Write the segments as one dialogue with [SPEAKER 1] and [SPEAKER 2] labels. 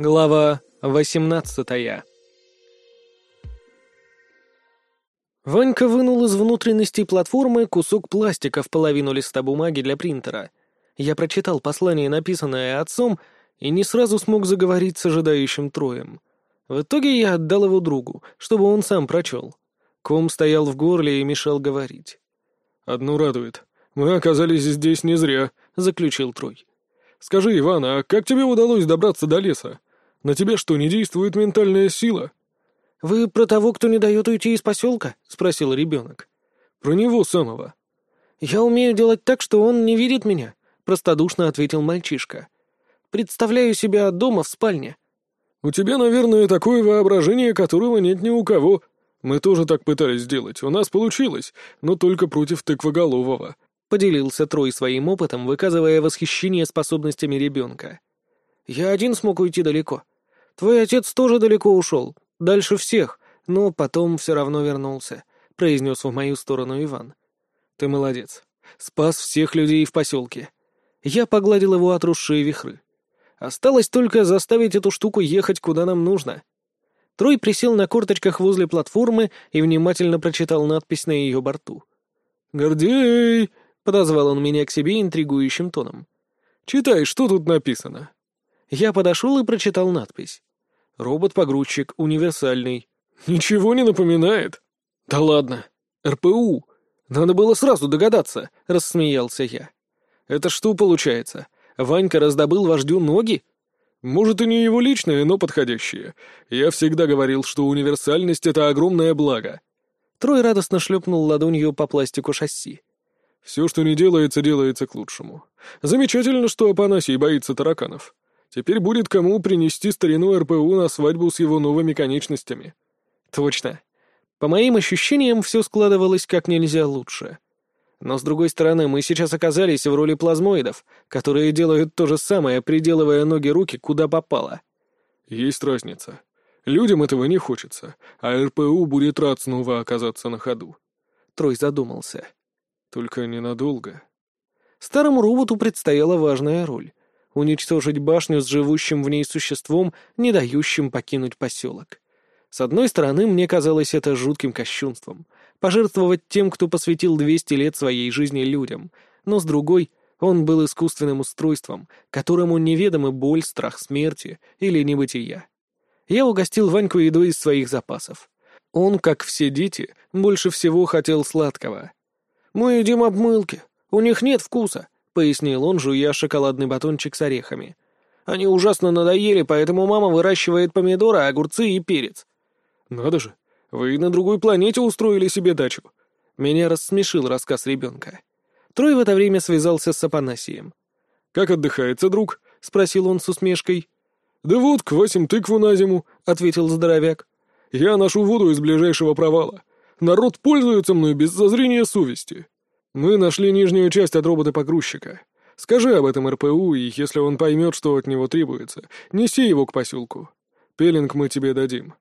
[SPEAKER 1] Глава восемнадцатая Ванька вынул из внутренности платформы кусок пластика в половину листа бумаги для принтера. Я прочитал послание, написанное отцом, и не сразу смог заговорить с ожидающим троем. В итоге я отдал его другу, чтобы он сам прочел. Ком стоял в горле и мешал говорить.
[SPEAKER 2] «Одно радует. Мы оказались здесь не зря», — заключил Трой. «Скажи, Иван, а как тебе удалось добраться до леса? На тебе что, не действует ментальная сила?»
[SPEAKER 1] «Вы про того, кто не дает уйти из поселка?» — спросил ребенок.
[SPEAKER 2] «Про него самого».
[SPEAKER 1] «Я умею делать так, что он не видит меня», — простодушно ответил мальчишка. «Представляю себя дома в спальне».
[SPEAKER 2] «У тебя, наверное, такое воображение, которого нет ни у кого. Мы тоже так пытались сделать. У нас получилось, но только против тыквоголового», —
[SPEAKER 1] поделился Трой своим опытом, выказывая восхищение способностями ребенка. «Я один смог уйти далеко. Твой отец тоже далеко ушел, Дальше всех, но потом все равно вернулся», — произнес в мою сторону Иван. «Ты молодец. Спас всех людей в поселке». Я погладил его отросшие вихры. Осталось только заставить эту штуку ехать куда нам нужно. Трой присел на корточках возле платформы и внимательно прочитал надпись на ее борту.
[SPEAKER 2] «Гордей!»
[SPEAKER 1] — подозвал он меня к себе интригующим тоном.
[SPEAKER 2] «Читай, что тут написано».
[SPEAKER 1] Я подошел и прочитал надпись. Робот-погрузчик универсальный.
[SPEAKER 2] Ничего не напоминает?
[SPEAKER 1] Да ладно. РПУ. Надо было сразу догадаться, рассмеялся я. Это что получается? Ванька раздобыл вождю ноги?
[SPEAKER 2] Может, и не его личное, но подходящее. Я всегда говорил, что универсальность — это огромное благо.
[SPEAKER 1] Трой радостно шлепнул ладонью по пластику шасси.
[SPEAKER 2] Все, что не делается, делается к лучшему. Замечательно, что Апанасий боится тараканов. Теперь будет кому принести старину РПУ на свадьбу с его новыми конечностями.
[SPEAKER 1] Точно. По моим ощущениям, все складывалось как нельзя лучше. Но, с другой стороны, мы сейчас оказались в роли плазмоидов, которые делают то же самое, приделывая ноги-руки куда попало.
[SPEAKER 2] Есть разница. Людям этого не хочется, а РПУ будет рад снова оказаться на ходу.
[SPEAKER 1] Трой задумался.
[SPEAKER 2] Только ненадолго.
[SPEAKER 1] Старому роботу предстояла важная роль уничтожить башню с живущим в ней существом, не дающим покинуть поселок. С одной стороны, мне казалось это жутким кощунством — пожертвовать тем, кто посвятил 200 лет своей жизни людям, но с другой — он был искусственным устройством, которому неведомы боль, страх смерти или небытия. Я угостил Ваньку едой из своих запасов. Он, как все дети, больше всего хотел сладкого. «Мы едим обмылки, у них нет вкуса», пояснил он, жуя шоколадный батончик с орехами. «Они ужасно надоели, поэтому мама выращивает помидоры, огурцы и перец».
[SPEAKER 2] «Надо же, вы на другой планете устроили себе дачу».
[SPEAKER 1] Меня рассмешил рассказ ребенка. Трой в это время связался с Апанасием.
[SPEAKER 2] «Как отдыхается, друг?» — спросил он с усмешкой.
[SPEAKER 3] «Да вот, квасим тыкву на зиму», — ответил здоровяк. «Я ношу воду из ближайшего провала. Народ пользуется мной без зазрения совести». Мы нашли нижнюю часть от робота-погрузчика. Скажи об этом РПУ, и если он поймет, что от него требуется, неси его к поселку. Пелинг мы тебе дадим».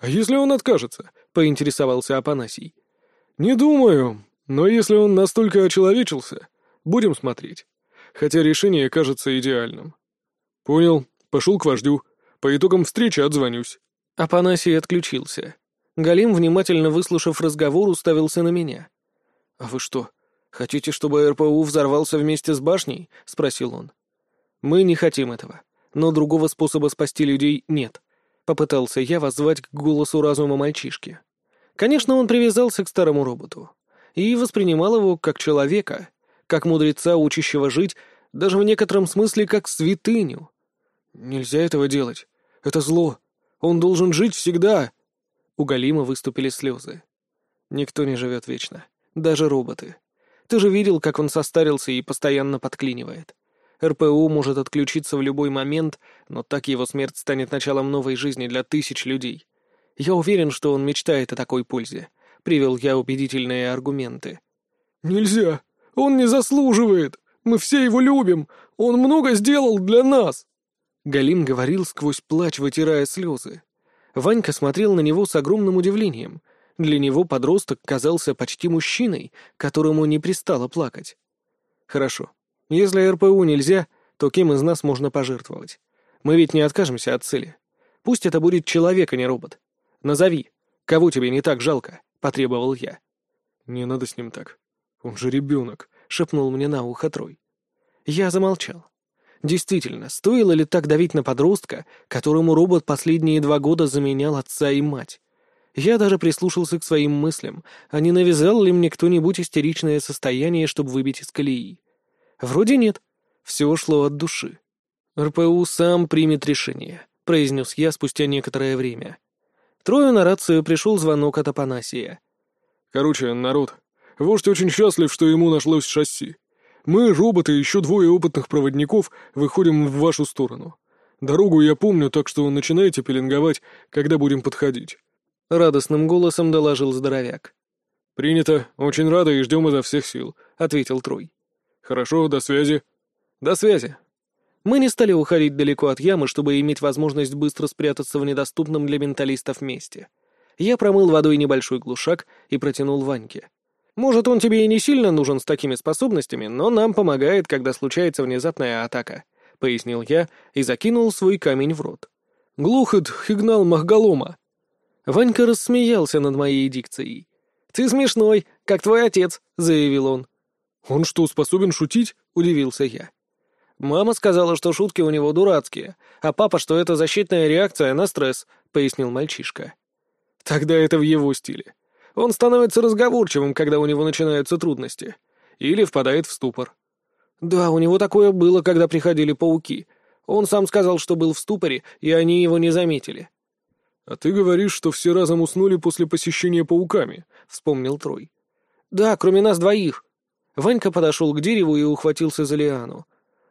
[SPEAKER 3] «А если он откажется?» — поинтересовался Апанасий. «Не думаю, но если он настолько очеловечился, будем смотреть. Хотя решение кажется идеальным». «Понял. Пошел к вождю. По итогам встречи отзвонюсь».
[SPEAKER 1] Апанасий отключился. Галим, внимательно выслушав разговор, уставился на меня. «А вы что, хотите, чтобы РПУ взорвался вместе с башней?» — спросил он. «Мы не хотим этого, но другого способа спасти людей нет», — попытался я воззвать к голосу разума мальчишки. Конечно, он привязался к старому роботу и воспринимал его как человека, как мудреца, учащего жить, даже в некотором смысле как святыню. «Нельзя этого делать. Это зло. Он должен жить всегда». У Галима выступили слезы. Никто не живет вечно. Даже роботы. Ты же видел, как он состарился и постоянно подклинивает. РПУ может отключиться в любой момент, но так его смерть станет началом новой жизни для тысяч людей. Я уверен, что он мечтает о такой пользе. Привел я убедительные аргументы.
[SPEAKER 3] «Нельзя! Он не заслуживает! Мы все его любим! Он много сделал для нас!»
[SPEAKER 1] Галим говорил сквозь плач, вытирая слезы. Ванька смотрел на него с огромным удивлением, для него подросток казался почти мужчиной, которому не пристало плакать. Хорошо. Если РПУ нельзя, то кем из нас можно пожертвовать? Мы ведь не откажемся от цели. Пусть это будет человек, а не робот. Назови, кого тебе не так жалко?» — потребовал я.
[SPEAKER 2] «Не надо с ним так. Он же ребенок», — шепнул мне на ухо Трой.
[SPEAKER 1] Я замолчал. Действительно, стоило ли так давить на подростка, которому робот последние два года заменял отца и мать? Я даже прислушался к своим мыслям, а не навязал ли мне кто-нибудь истеричное состояние, чтобы выбить из колеи. Вроде нет. Все шло от души. РПУ сам примет решение, произнес я спустя некоторое время. Трое на рацию пришел звонок от Апанасия.
[SPEAKER 2] «Короче, народ, вождь очень счастлив, что ему нашлось шасси. Мы, роботы еще двое опытных проводников, выходим в вашу сторону. Дорогу я помню, так что начинайте пеленговать, когда будем подходить».
[SPEAKER 1] Радостным голосом доложил здоровяк.
[SPEAKER 2] «Принято. Очень рады и ждем изо всех сил», — ответил Трой. «Хорошо, до связи».
[SPEAKER 1] «До связи». Мы не стали уходить далеко от ямы, чтобы иметь возможность быстро спрятаться в недоступном для менталистов месте. Я промыл водой небольшой глушак и протянул Ваньке. Может, он тебе и не сильно нужен с такими способностями, но нам помогает, когда случается внезапная атака», — пояснил я и закинул свой камень в рот. «Глухот хигнал Махгалома». Ванька рассмеялся над моей дикцией. «Ты смешной, как твой отец», — заявил он.
[SPEAKER 2] «Он что, способен шутить?» — удивился я.
[SPEAKER 1] «Мама сказала, что шутки у него дурацкие, а папа, что это защитная реакция на стресс», — пояснил мальчишка. «Тогда это в его стиле. Он становится разговорчивым, когда у него начинаются трудности. Или впадает в ступор. Да, у него такое было, когда приходили пауки. Он сам сказал, что был в ступоре, и они его не заметили.
[SPEAKER 2] «А ты говоришь, что все разом уснули после посещения пауками», — вспомнил Трой.
[SPEAKER 1] «Да, кроме нас двоих». Ванька подошел к дереву и ухватился за лиану.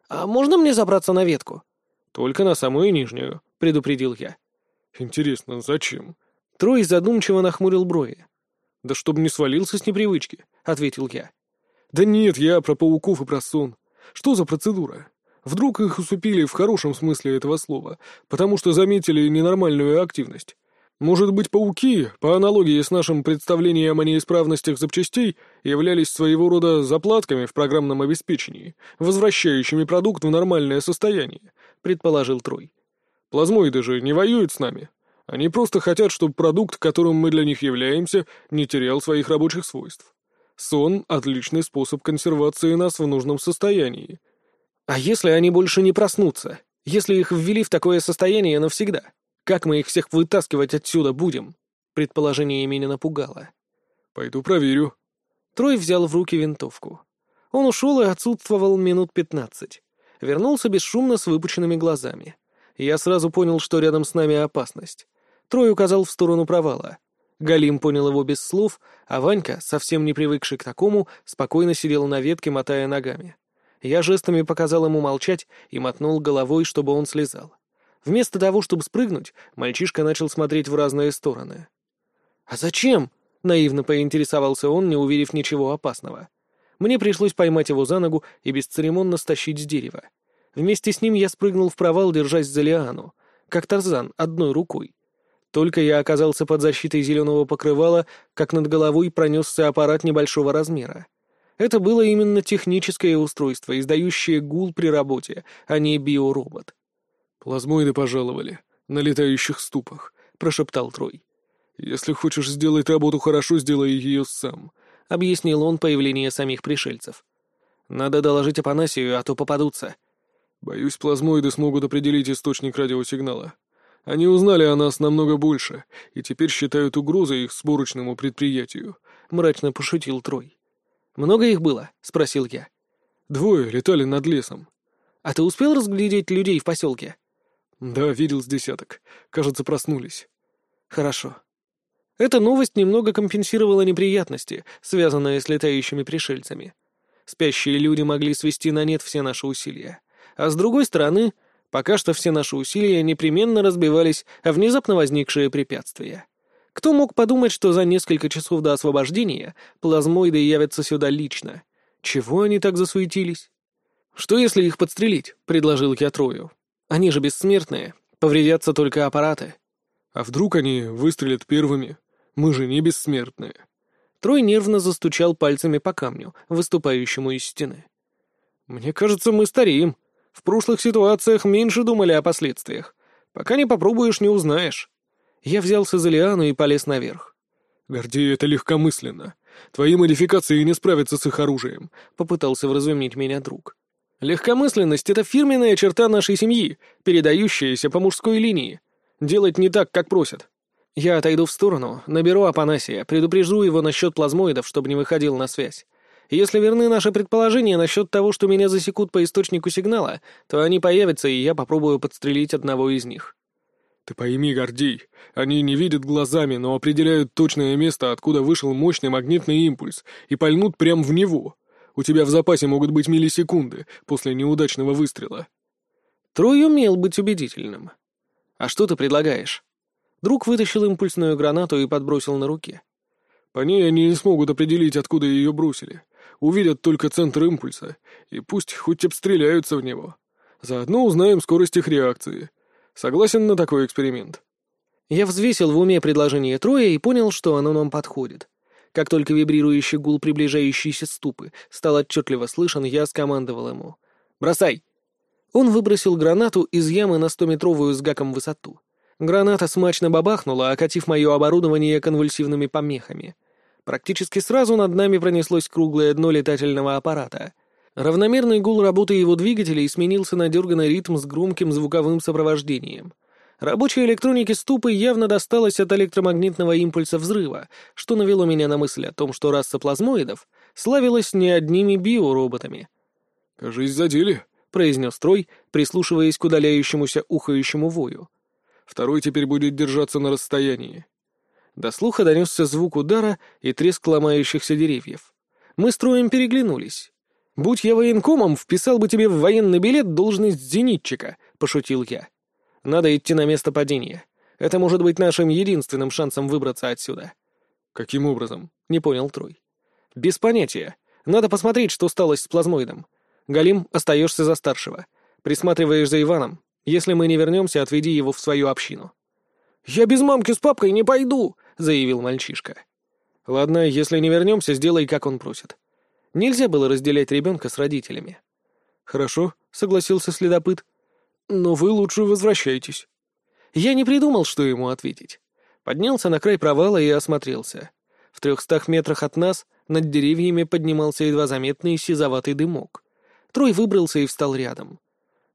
[SPEAKER 1] «А можно мне забраться на ветку?» «Только на самую нижнюю», — предупредил я.
[SPEAKER 2] «Интересно, зачем?»
[SPEAKER 1] Трой задумчиво нахмурил брови.
[SPEAKER 2] «Да чтобы не свалился с непривычки», — ответил я. «Да нет, я про пауков и про сон. Что за процедура? Вдруг их усупили в хорошем смысле этого слова, потому что заметили ненормальную активность. Может быть, пауки, по аналогии с нашим представлением о неисправностях запчастей, являлись своего рода заплатками в программном обеспечении, возвращающими продукт в нормальное состояние», — предположил Трой. «Плазмоиды же не воюют с нами, они просто хотят, чтобы продукт, которым мы для них являемся, не терял своих рабочих свойств. Сон — отличный способ консервации нас в нужном состоянии.
[SPEAKER 1] А если они больше не проснутся? Если их ввели в такое состояние навсегда? Как мы их всех вытаскивать отсюда будем? Предположение меня напугало.
[SPEAKER 2] Пойду проверю.
[SPEAKER 1] Трой взял в руки винтовку. Он ушел и отсутствовал минут пятнадцать. Вернулся бесшумно с выпученными глазами. Я сразу понял, что рядом с нами опасность. Трой указал в сторону провала. Галим понял его без слов, а Ванька, совсем не привыкший к такому, спокойно сидел на ветке, мотая ногами. Я жестами показал ему молчать и мотнул головой, чтобы он слезал. Вместо того, чтобы спрыгнуть, мальчишка начал смотреть в разные стороны. «А зачем?» — наивно поинтересовался он, не увидев ничего опасного. Мне пришлось поймать его за ногу и бесцеремонно стащить с дерева. Вместе с ним я спрыгнул в провал, держась за лиану, как Тарзан, одной рукой. Только я оказался под защитой зеленого покрывала, как над головой пронесся аппарат небольшого размера. Это было именно техническое устройство, издающее гул при работе, а не биоробот.
[SPEAKER 2] «Плазмоиды пожаловали, на летающих ступах», — прошептал Трой. «Если хочешь сделать работу хорошо, сделай ее сам», — объяснил он появление самих пришельцев.
[SPEAKER 1] «Надо доложить Апанасию, а то попадутся».
[SPEAKER 2] «Боюсь, плазмоиды смогут определить источник радиосигнала. Они узнали о нас намного больше и теперь считают угрозой их сборочному предприятию», — мрачно пошутил Трой.
[SPEAKER 1] «Много их было?» — спросил я.
[SPEAKER 2] «Двое летали над лесом».
[SPEAKER 1] «А ты успел разглядеть людей в поселке?»
[SPEAKER 2] «Да, видел с десяток. Кажется, проснулись».
[SPEAKER 1] «Хорошо». Эта новость немного компенсировала неприятности, связанные с летающими пришельцами. Спящие люди могли свести на нет все наши усилия. А с другой стороны, Пока что все наши усилия непременно разбивались о внезапно возникшие препятствия. Кто мог подумать, что за несколько часов до освобождения плазмоиды явятся сюда лично? Чего они так засуетились? «Что, если их подстрелить?» — предложил я Трою. «Они же бессмертные, повредятся только аппараты».
[SPEAKER 2] «А вдруг они выстрелят первыми? Мы же не бессмертные».
[SPEAKER 1] Трой нервно застучал пальцами по камню, выступающему из стены. «Мне кажется, мы стареем», В прошлых ситуациях меньше думали о последствиях. Пока не попробуешь, не узнаешь. Я взялся за лиану и полез наверх.
[SPEAKER 3] «Гордей, это легкомысленно. Твои модификации не справятся с их оружием», — попытался вразумить меня друг.
[SPEAKER 1] «Легкомысленность — это фирменная черта нашей семьи, передающаяся по мужской линии. Делать не так, как просят. Я отойду в сторону, наберу Апанасия, предупрежу его насчет плазмоидов, чтобы не выходил на связь. Если верны наши предположения насчет того, что меня засекут по источнику сигнала, то они появятся, и я попробую подстрелить одного из них.
[SPEAKER 3] Ты пойми, Гордей, они не видят глазами, но определяют точное место, откуда вышел мощный магнитный импульс, и пальнут прямо в него. У тебя в запасе могут быть миллисекунды после неудачного выстрела.
[SPEAKER 1] Трой умел быть убедительным. А что ты предлагаешь? Друг вытащил импульсную гранату и подбросил на руке.
[SPEAKER 3] По ней они не смогут определить, откуда ее бросили увидят только центр импульса, и пусть хоть обстреляются в него. Заодно узнаем скорость их реакции. Согласен на такой эксперимент?»
[SPEAKER 1] Я взвесил в уме предложение Троя и понял, что оно нам подходит. Как только вибрирующий гул приближающейся ступы стал отчетливо слышен, я скомандовал ему. «Бросай!» Он выбросил гранату из ямы на стометровую с гаком высоту. Граната смачно бабахнула, окатив мое оборудование конвульсивными помехами. Практически сразу над нами пронеслось круглое дно летательного аппарата. Равномерный гул работы его двигателей сменился на дерганный ритм с громким звуковым сопровождением. Рабочей электронике ступы явно досталось от электромагнитного импульса взрыва, что навело меня на мысль о том, что раса плазмоидов славилась не одними биороботами.
[SPEAKER 3] «Кажись, задели», — произнес Трой, прислушиваясь к удаляющемуся ухающему вою. «Второй теперь будет держаться на расстоянии.
[SPEAKER 1] До слуха донесся звук удара и треск ломающихся деревьев. Мы с Троем переглянулись. «Будь я военкомом, вписал бы тебе в военный билет должность зенитчика», — пошутил я. «Надо идти на место падения. Это может быть нашим единственным шансом выбраться отсюда».
[SPEAKER 3] «Каким образом?»
[SPEAKER 1] — не понял Трой. «Без понятия. Надо посмотреть, что стало с плазмоидом. Галим, остаешься за старшего. Присматриваешь за Иваном. Если мы не вернемся, отведи его в свою общину». «Я без мамки с папкой не пойду!» — заявил мальчишка. «Ладно, если не вернемся, сделай, как он просит. Нельзя было разделять ребенка с родителями».
[SPEAKER 3] «Хорошо», — согласился следопыт. «Но вы лучше возвращайтесь».
[SPEAKER 1] Я не придумал, что ему ответить. Поднялся на край провала и осмотрелся. В трехстах метрах от нас над деревьями поднимался едва заметный сизоватый дымок. Трой выбрался и встал рядом.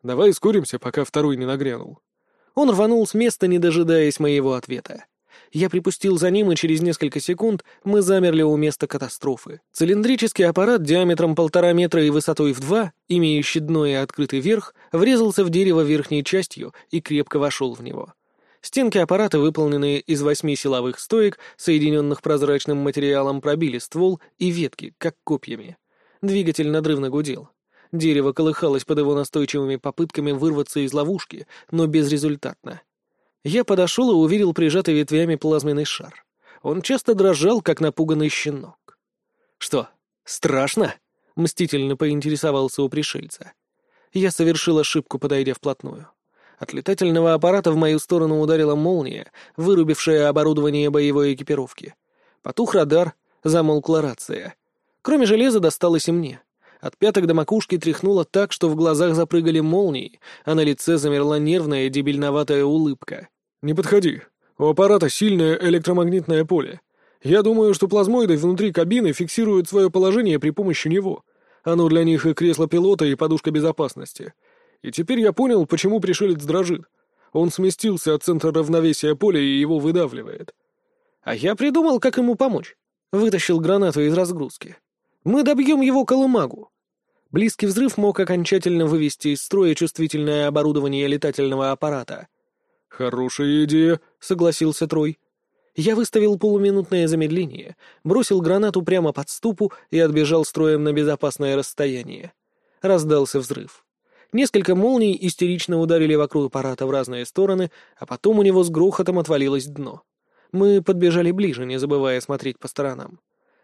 [SPEAKER 3] «Давай ускоримся, пока второй не нагрянул».
[SPEAKER 1] Он рванул с места, не дожидаясь моего ответа. Я припустил за ним, и через несколько секунд мы замерли у места катастрофы. Цилиндрический аппарат диаметром полтора метра и высотой в два, имеющий дно и открытый верх, врезался в дерево верхней частью и крепко вошел в него. Стенки аппарата, выполненные из восьми силовых стоек, соединенных прозрачным материалом, пробили ствол и ветки, как копьями. Двигатель надрывно гудел. Дерево колыхалось под его настойчивыми попытками вырваться из ловушки, но безрезультатно. Я подошел и увидел прижатый ветвями плазменный шар. Он часто дрожал, как напуганный щенок. «Что, страшно?» — мстительно поинтересовался у пришельца. Я совершил ошибку, подойдя вплотную. От летательного аппарата в мою сторону ударила молния, вырубившая оборудование боевой экипировки. Потух радар, замолкла рация. Кроме железа досталось и мне. От пяток до макушки тряхнуло так, что в глазах запрыгали молнии, а на лице замерла нервная дебильноватая улыбка.
[SPEAKER 3] «Не подходи. У аппарата сильное электромагнитное поле. Я думаю, что плазмоиды внутри кабины фиксируют свое положение при помощи него. Оно для них и кресло пилота, и подушка безопасности. И теперь я понял, почему пришелец дрожит. Он сместился от центра равновесия поля и его выдавливает.
[SPEAKER 1] А я придумал, как ему помочь. Вытащил гранату из разгрузки. Мы добьем его колымагу. Близкий взрыв мог окончательно вывести из строя чувствительное оборудование летательного аппарата.
[SPEAKER 3] «Хорошая идея», — согласился Трой.
[SPEAKER 1] Я выставил полуминутное замедление, бросил гранату прямо под ступу и отбежал строем на безопасное расстояние. Раздался взрыв. Несколько молний истерично ударили вокруг аппарата в разные стороны, а потом у него с грохотом отвалилось дно. Мы подбежали ближе, не забывая смотреть по сторонам.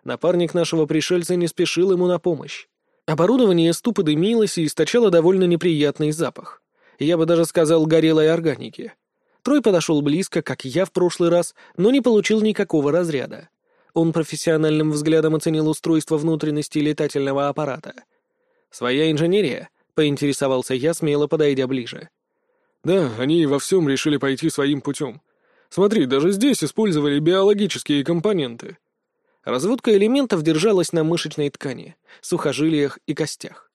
[SPEAKER 1] Напарник нашего пришельца не спешил ему на помощь. Оборудование ступы дымилось и источало довольно неприятный запах. Я бы даже сказал, горелой органики. Трой подошел близко, как я в прошлый раз, но не получил никакого разряда. Он профессиональным взглядом оценил устройство внутренности летательного аппарата. «Своя инженерия?» —— поинтересовался я, смело подойдя ближе.
[SPEAKER 3] «Да, они во всем решили пойти своим путем. Смотри, даже здесь использовали биологические компоненты».
[SPEAKER 1] Разводка элементов держалась на мышечной ткани, сухожилиях и костях.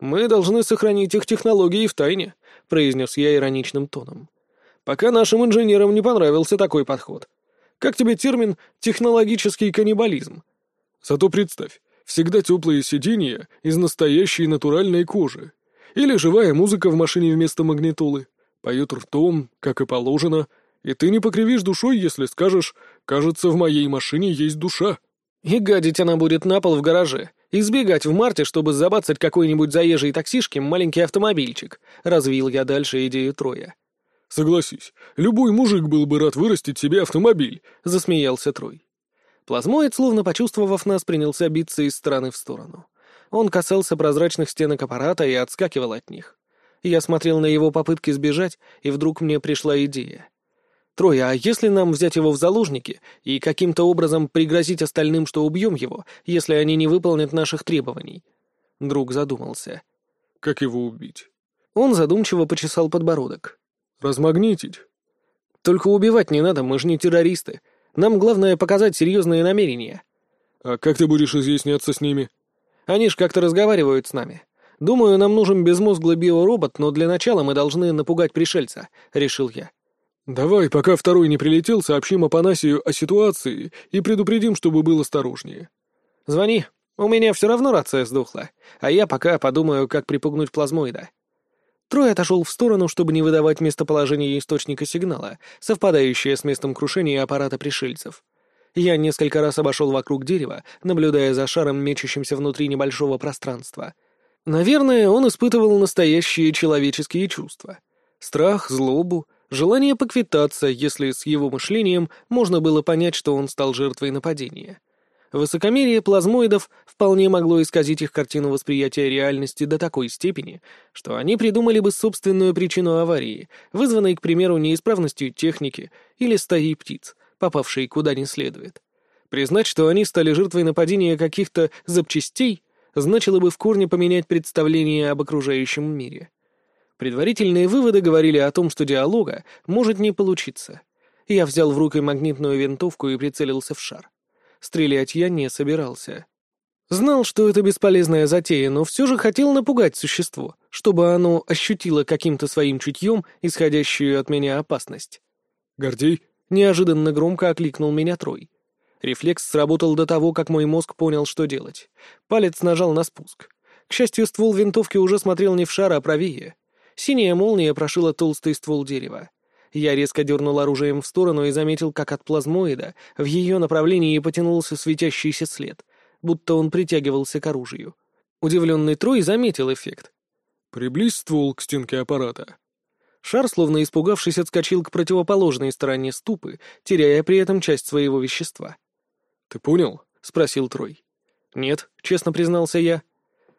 [SPEAKER 1] «Мы должны сохранить их технологии в тайне», — произнес я ироничным тоном. «Пока нашим инженерам не понравился такой подход. Как тебе термин «технологический каннибализм»?»
[SPEAKER 3] Зато представь, всегда теплые сиденья из настоящей натуральной кожи. Или живая музыка в машине вместо магнитолы. Поет ртом, как и положено, и ты не покривишь душой, если скажешь «кажется, в моей машине есть душа».
[SPEAKER 1] И гадить она будет на пол в гараже, избегать в марте, чтобы забацать какой-нибудь заезжей таксишке маленький автомобильчик. Развил я дальше идею Троя.
[SPEAKER 3] «Согласись, любой мужик был бы рад вырастить себе автомобиль», —
[SPEAKER 1] засмеялся Трой. Плазмоид, словно почувствовав нас, принялся биться из стороны в сторону. Он касался прозрачных стенок аппарата и отскакивал от них. Я смотрел на его попытки сбежать, и вдруг мне пришла идея. «Трой, а если нам взять его в заложники и каким-то образом пригрозить остальным, что убьем его, если они не выполнят наших требований?» Друг задумался.
[SPEAKER 3] «Как его убить?»
[SPEAKER 1] Он задумчиво почесал подбородок.
[SPEAKER 3] «Размагнитить?»
[SPEAKER 1] «Только убивать не надо, мы же не террористы. Нам главное показать серьезные намерения».
[SPEAKER 3] «А как ты будешь изъясняться с ними?»
[SPEAKER 1] «Они ж как-то разговаривают с нами. Думаю, нам нужен безмозглый биоробот, но для начала мы должны напугать пришельца», — решил я.
[SPEAKER 3] «Давай, пока второй не прилетел, сообщим Апанасию о ситуации и предупредим, чтобы был осторожнее».
[SPEAKER 1] «Звони. У меня все равно рация сдохла, а я пока подумаю, как припугнуть плазмоида». Трой отошел в сторону, чтобы не выдавать местоположение источника сигнала, совпадающее с местом крушения аппарата пришельцев. Я несколько раз обошел вокруг дерева, наблюдая за шаром, мечущимся внутри небольшого пространства. Наверное, он испытывал настоящие человеческие чувства. Страх, злобу, желание поквитаться, если с его мышлением можно было понять, что он стал жертвой нападения. Высокомерие плазмоидов вполне могло исказить их картину восприятия реальности до такой степени, что они придумали бы собственную причину аварии, вызванной, к примеру, неисправностью техники или стаей птиц, попавшей куда не следует. Признать, что они стали жертвой нападения каких-то запчастей, значило бы в корне поменять представление об окружающем мире. Предварительные выводы говорили о том, что диалога может не получиться. Я взял в руки магнитную винтовку и прицелился в шар. Стрелять я не собирался. Знал, что это бесполезная затея, но все же хотел напугать существо, чтобы оно ощутило каким-то своим чутьем исходящую от меня опасность.
[SPEAKER 3] «Гордей?»
[SPEAKER 1] — неожиданно громко окликнул меня Трой. Рефлекс сработал до того, как мой мозг понял, что делать. Палец нажал на спуск. К счастью, ствол винтовки уже смотрел не в шар, а правее. Синяя молния прошила толстый ствол дерева. Я резко дернул оружием в сторону и заметил, как от плазмоида в ее направлении потянулся светящийся след, будто он притягивался к оружию. Удивленный Трой заметил эффект.
[SPEAKER 3] «Приблизь ствол к стенке аппарата».
[SPEAKER 1] Шар, словно испугавшись, отскочил к противоположной стороне ступы, теряя при этом часть своего вещества.
[SPEAKER 3] «Ты понял?»
[SPEAKER 1] — спросил Трой. «Нет», — честно признался я.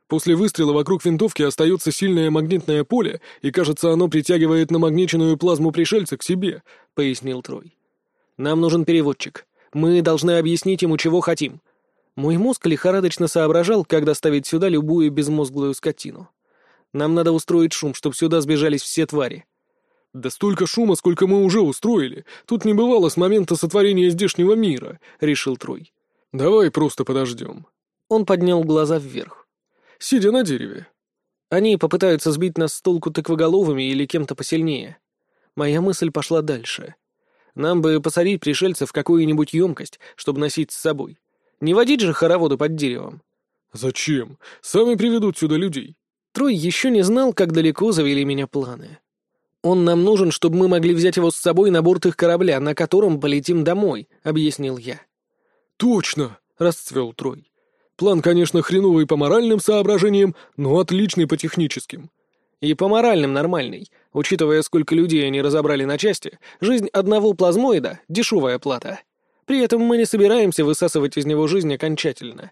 [SPEAKER 3] После выстрела вокруг винтовки остается сильное магнитное поле, и, кажется, оно притягивает намагниченную плазму пришельца к себе», — пояснил Трой.
[SPEAKER 1] «Нам нужен переводчик. Мы должны объяснить ему, чего хотим». Мой мозг лихорадочно соображал, как доставить сюда любую безмозглую скотину. Нам надо устроить шум, чтобы сюда сбежались все твари.
[SPEAKER 3] «Да столько шума, сколько мы уже устроили. Тут не бывало с момента сотворения здешнего мира», — решил Трой. «Давай просто подождем».
[SPEAKER 1] Он поднял глаза вверх
[SPEAKER 3] сидя на дереве.
[SPEAKER 1] Они попытаются сбить нас с толку тыквоголовыми или кем-то посильнее. Моя мысль пошла дальше. Нам бы посадить пришельцев в какую-нибудь емкость, чтобы носить с собой. Не водить же хороводы под деревом.
[SPEAKER 3] Зачем? Сами приведут сюда людей.
[SPEAKER 1] Трой еще не знал, как далеко завели меня планы. Он нам нужен, чтобы мы могли взять его с собой на борт их корабля, на котором полетим домой, объяснил я.
[SPEAKER 3] Точно, расцвел Трой. План, конечно, хреновый по моральным соображениям, но отличный по техническим.
[SPEAKER 1] И по моральным нормальный. Учитывая, сколько людей они разобрали на части, жизнь одного плазмоида — дешевая плата. При этом мы не собираемся высасывать из него жизнь окончательно.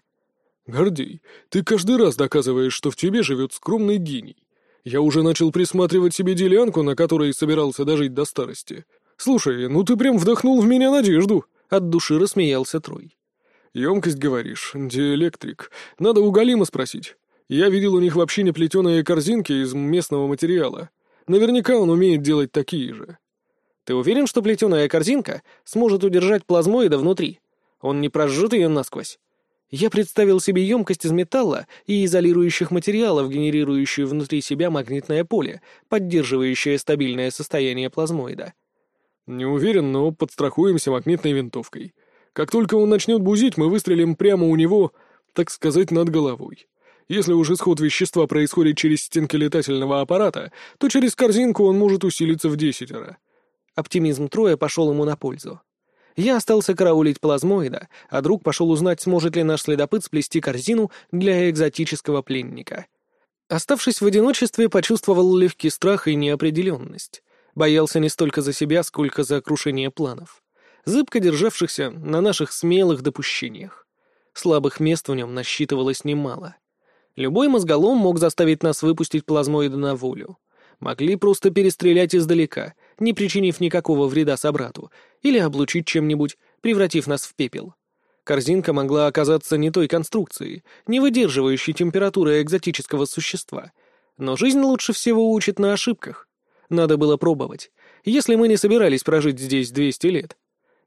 [SPEAKER 3] Гордей, ты каждый раз доказываешь, что в тебе живет скромный гений. Я уже начал присматривать себе делянку, на которой собирался дожить до старости. Слушай, ну ты прям вдохнул в меня надежду. От души рассмеялся Трой. «Емкость, говоришь? Диэлектрик. Надо у Галима спросить. Я видел у них вообще не плетеные корзинки из местного материала. Наверняка он умеет делать такие же.
[SPEAKER 1] Ты уверен, что плетеная корзинка сможет удержать плазмоида внутри? Он не прожжет ее насквозь? Я представил себе емкость из металла и изолирующих материалов, генерирующую внутри себя магнитное поле, поддерживающее стабильное состояние плазмоида.
[SPEAKER 3] Не уверен, но подстрахуемся магнитной винтовкой. Как только он начнет бузить, мы выстрелим прямо у него, так сказать, над головой. Если уж исход вещества происходит через стенки летательного аппарата, то через корзинку он может усилиться в десятеро.
[SPEAKER 1] Оптимизм Троя пошел ему на пользу. Я остался караулить плазмоида, а друг пошел узнать, сможет ли наш следопыт сплести корзину для экзотического пленника. Оставшись в одиночестве, почувствовал легкий страх и неопределенность. Боялся не столько за себя, сколько за крушение планов, зыбко державшихся на наших смелых допущениях. Слабых мест в нем насчитывалось немало. Любой мозголом мог заставить нас выпустить плазмоида на волю. Могли просто перестрелять издалека, не причинив никакого вреда собрату, или облучить чем-нибудь, превратив нас в пепел. Корзинка могла оказаться не той конструкции, не выдерживающей температуры экзотического существа. Но жизнь лучше всего учит на ошибках. Надо было пробовать, если мы не собирались прожить здесь 200 лет.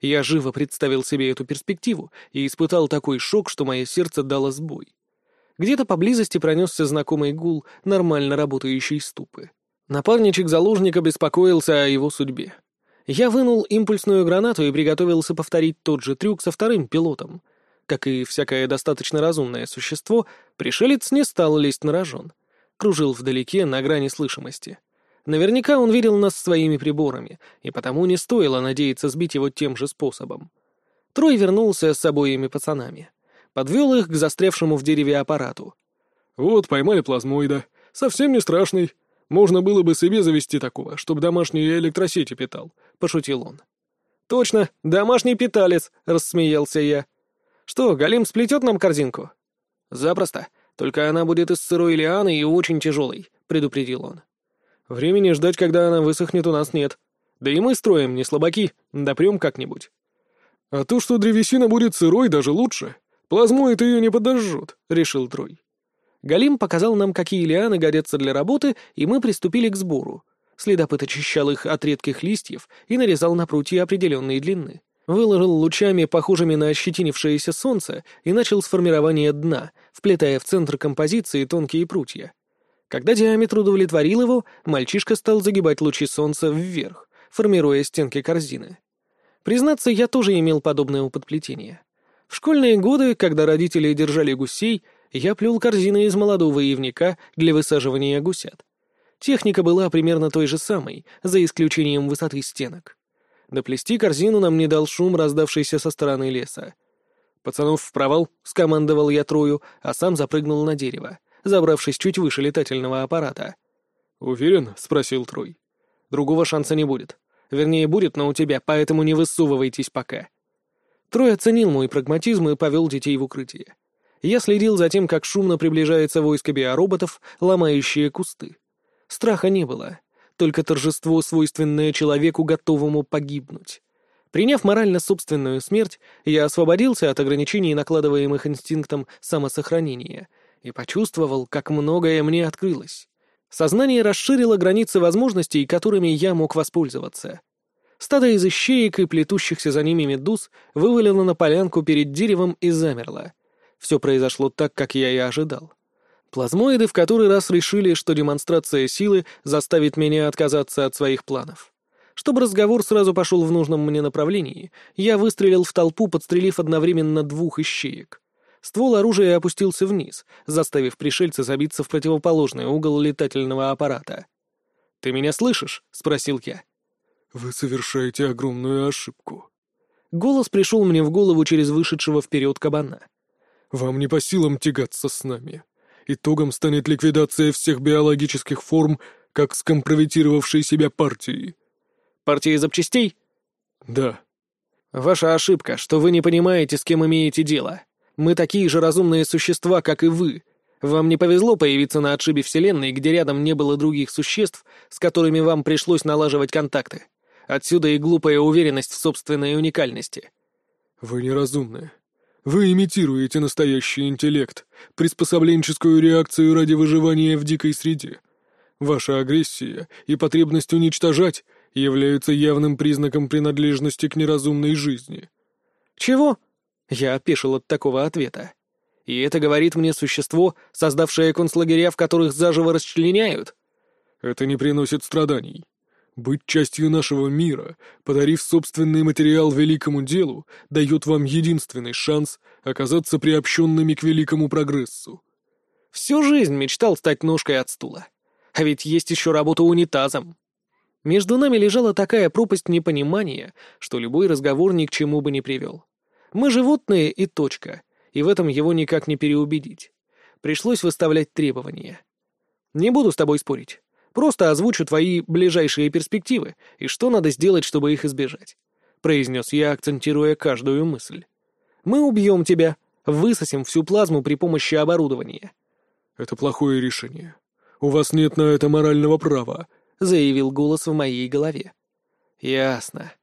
[SPEAKER 1] Я живо представил себе эту перспективу и испытал такой шок, что мое сердце дало сбой. Где-то поблизости пронесся знакомый гул нормально работающей ступы. Напарничек заложника беспокоился о его судьбе. Я вынул импульсную гранату и приготовился повторить тот же трюк со вторым пилотом. Как и всякое достаточно разумное существо, пришелец не стал лезть на рожон. Кружил вдалеке на грани слышимости. Наверняка он видел нас своими приборами, и потому не стоило надеяться сбить его тем же способом. Трой вернулся с обоими пацанами. Подвел их к застрявшему в дереве аппарату.
[SPEAKER 3] «Вот, поймали плазмоида. Совсем не страшный», можно было бы себе завести такого, чтобы домашние электросети питал», — пошутил он.
[SPEAKER 1] «Точно, домашний питалец», — рассмеялся я. «Что, Галим сплетет нам корзинку?» «Запросто. Только она будет из сырой лианы и очень тяжелой», — предупредил он.
[SPEAKER 3] «Времени ждать, когда она высохнет, у нас нет. Да и мы строим, не слабаки, допрем как-нибудь». «А то, что древесина будет сырой, даже лучше. Плазмоид ее не подожжет», — решил Трой.
[SPEAKER 1] Галим показал нам, какие лианы годятся для работы, и мы приступили к сбору. Следопыт очищал их от редких листьев и нарезал на прутья определенной длины. Выложил лучами, похожими на ощетинившееся солнце, и начал с формирования дна, вплетая в центр композиции тонкие прутья. Когда диаметр удовлетворил его, мальчишка стал загибать лучи солнца вверх, формируя стенки корзины. Признаться, я тоже имел подобное опыт плетения. В школьные годы, когда родители держали гусей, я плел корзины из молодого ивника для высаживания гусят. Техника была примерно той же самой, за исключением высоты стенок. Доплести корзину нам не дал шум, раздавшийся со стороны леса. «Пацанов в провал», — скомандовал я Трою, а сам запрыгнул на дерево, забравшись чуть выше летательного аппарата.
[SPEAKER 3] «Уверен?» — спросил Трой.
[SPEAKER 1] «Другого шанса не будет. Вернее, будет, но у тебя, поэтому не высовывайтесь пока». Трой оценил мой прагматизм и повел детей в укрытие. Я следил за тем, как шумно приближается войско биороботов, ломающие кусты. Страха не было, только торжество, свойственное человеку, готовому погибнуть. Приняв морально собственную смерть, я освободился от ограничений, накладываемых инстинктом самосохранения, и почувствовал, как многое мне открылось. Сознание расширило границы возможностей, которыми я мог воспользоваться. Стадо из ищеек и плетущихся за ними медуз вывалило на полянку перед деревом и замерло. Все произошло так, как я и ожидал. Плазмоиды в который раз решили, что демонстрация силы заставит меня отказаться от своих планов. Чтобы разговор сразу пошел в нужном мне направлении, я выстрелил в толпу, подстрелив одновременно двух ищеек. Ствол оружия опустился вниз, заставив пришельца забиться в противоположный угол летательного аппарата. «Ты меня слышишь?» — спросил я.
[SPEAKER 3] «Вы совершаете огромную ошибку».
[SPEAKER 1] Голос пришел мне в голову через вышедшего вперед кабана.
[SPEAKER 3] Вам не по силам тягаться с нами. Итогом станет ликвидация всех биологических форм, как скомпрометировавшей себя партии.
[SPEAKER 1] Партии запчастей?
[SPEAKER 3] Да.
[SPEAKER 1] Ваша ошибка, что вы не понимаете, с кем имеете дело. Мы такие же разумные существа, как и вы. Вам не повезло появиться на отшибе Вселенной, где рядом не было других существ, с которыми вам пришлось налаживать контакты. Отсюда и глупая уверенность в собственной уникальности.
[SPEAKER 3] Вы неразумны. Вы имитируете настоящий интеллект, приспособленческую реакцию ради выживания в дикой среде. Ваша агрессия и потребность уничтожать являются явным признаком принадлежности к неразумной жизни.
[SPEAKER 1] Чего? Я опешил от такого ответа. И это говорит мне существо, создавшее концлагеря, в которых заживо расчленяют?
[SPEAKER 3] Это не приносит страданий. Быть частью нашего мира, подарив собственный материал великому делу, дает вам единственный шанс оказаться приобщенными к великому прогрессу.
[SPEAKER 1] Всю жизнь мечтал стать ножкой от стула. А ведь есть еще работа унитазом. Между нами лежала такая пропасть непонимания, что любой разговор ни к чему бы не привел. Мы животные и точка, и в этом его никак не переубедить. Пришлось выставлять требования. Не буду с тобой спорить. Просто озвучу твои ближайшие перспективы и что надо сделать, чтобы их избежать», — произнес я, акцентируя каждую мысль. «Мы убьем тебя, высосем всю плазму при помощи оборудования».
[SPEAKER 3] «Это плохое решение. У вас нет на это морального права», — заявил голос в моей голове.
[SPEAKER 1] «Ясно.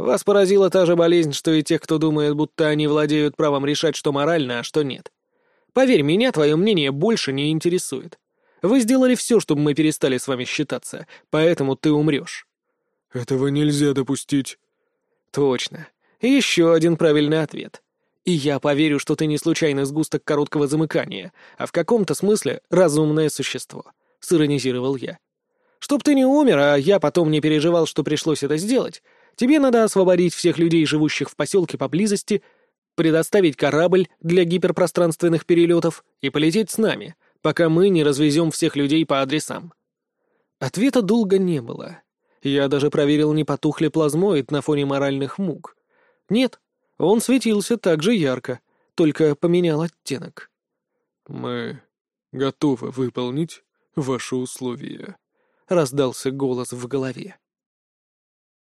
[SPEAKER 1] Вас поразила та же болезнь, что и тех, кто думает, будто они владеют правом решать, что морально, а что нет. Поверь, меня твое мнение больше не интересует. Вы сделали все, чтобы мы перестали с вами считаться, поэтому ты умрешь».
[SPEAKER 3] «Этого нельзя допустить».
[SPEAKER 1] «Точно. Еще один правильный ответ. И я поверю, что ты не случайный сгусток короткого замыкания, а в каком-то смысле разумное существо», — сиронизировал я. «Чтоб ты не умер, а я потом не переживал, что пришлось это сделать, Тебе надо освободить всех людей, живущих в поселке поблизости, предоставить корабль для гиперпространственных перелетов и полететь с нами, пока мы не развезем всех людей по адресам». Ответа долго не было. Я даже проверил, не потух ли плазмоид на фоне моральных мук. Нет, он светился так же ярко, только поменял оттенок.
[SPEAKER 3] «Мы готовы выполнить ваши условия», —
[SPEAKER 1] раздался голос в голове.